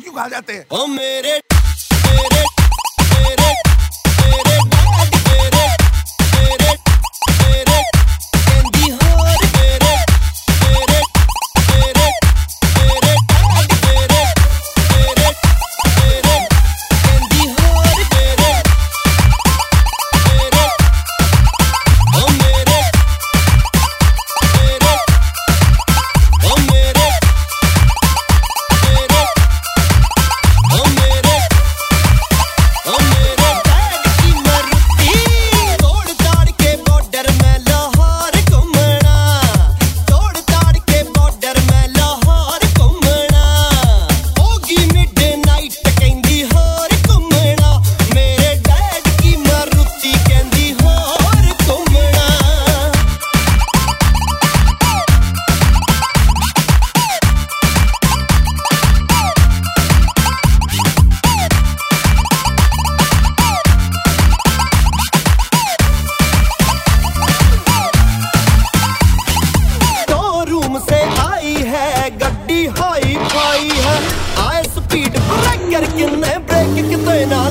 क्यों खा जाते हैं? मेरे, मेरे आई है गड्डी हाई फाई है। आए स्पीड ब्रेक करके ने ब्रेक कितने ना